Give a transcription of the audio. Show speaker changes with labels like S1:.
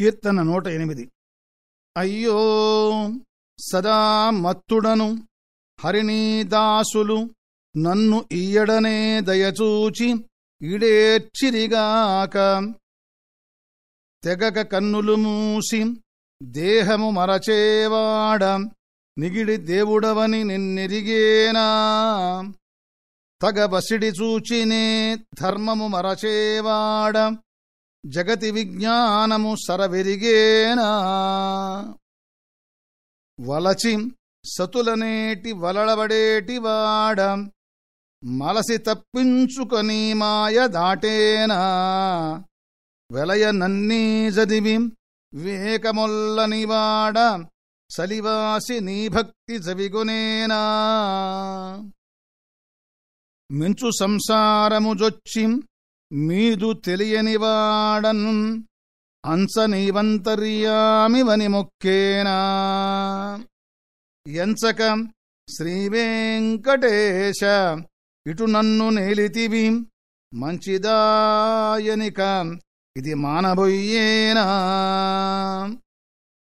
S1: కీర్తన నూట ఎనిమిది. అయ్యో సదా మత్తుడను హరిణీదాసులు నన్ను ఇయ్యడనే దయచూచి ఇడేర్చిరిగాక తెగక కన్నులు మూసి దేహము మరచేవాడ నిగిడి దేవుడవని నిన్నెరిగేనా? తగ బసిడి చూచినే ధర్మము మరచేవాడ జగతి విజ్ఞానము సరవెరిగేనా? వలచి సతులనేటి వలడబడేటివాడ మలసి తప్పించుకొని మాయ దాటేనా? వెలయ నన్నీ జదివి వివేకమొల్లనివాడ సలివాసి నీ భక్తి జవిగునేనా? మించు సంసారము జొచ్చిం మీదు తెలియనివాడన్ అంచనీవంతర్యామివని మొక్కేనా? ఎంచక శ్రీవేంకటేశ ఇటు నన్ను నేలితివి మంచిదాయనిక ఇది మానబొయ్యేనా?